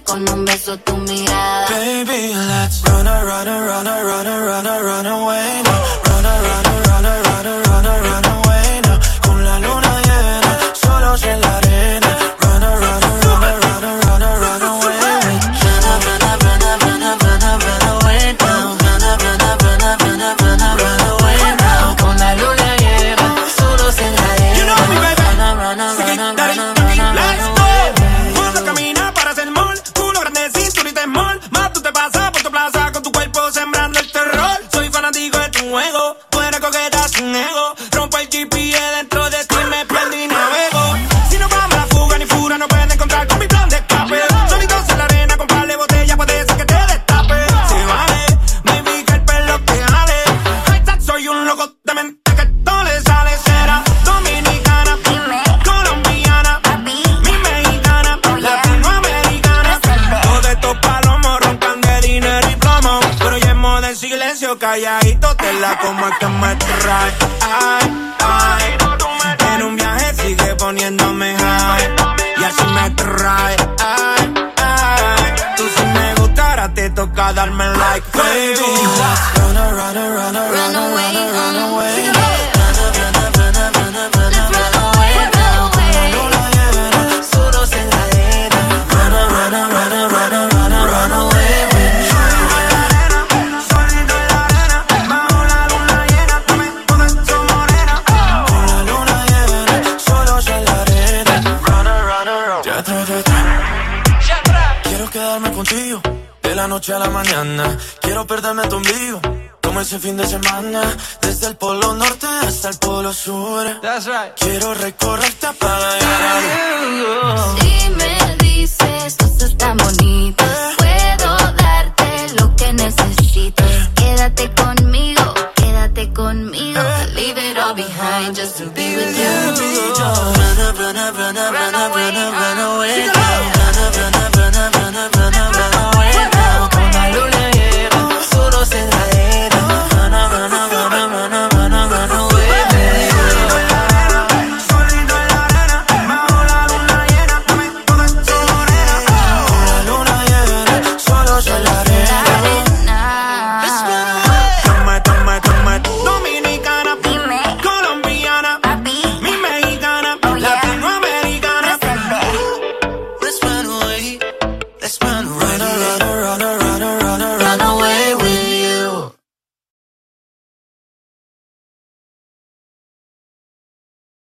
con un beso tu mirada. Baby, let's run, run, run, run, soy un loco de mente que todo le sale. Será dominicana, colombiana, mi mexicana, latinoamericana. Todos estos palomos roncan de dinero y plomo. Pero ya en modo en silencio, calladito, te la como es que me trae. Ay, ay. En un viaje sigue poniéndome high. Y así me trae. Ay, ay. Tú si me gustara, te toca darme like, baby. Run, run, run, run, Run away, De la noche a la mañana, quiero perderme tu ombligo. Como ese fin de semana, desde el polo norte hasta el polo sur. Quiero recorrerte a pagar. Si me dices, tú estás bonita. Puedo darte lo que necesites. Quédate conmigo, quédate conmigo. Leave it all behind just to be with you. Run, run, run, run, run away.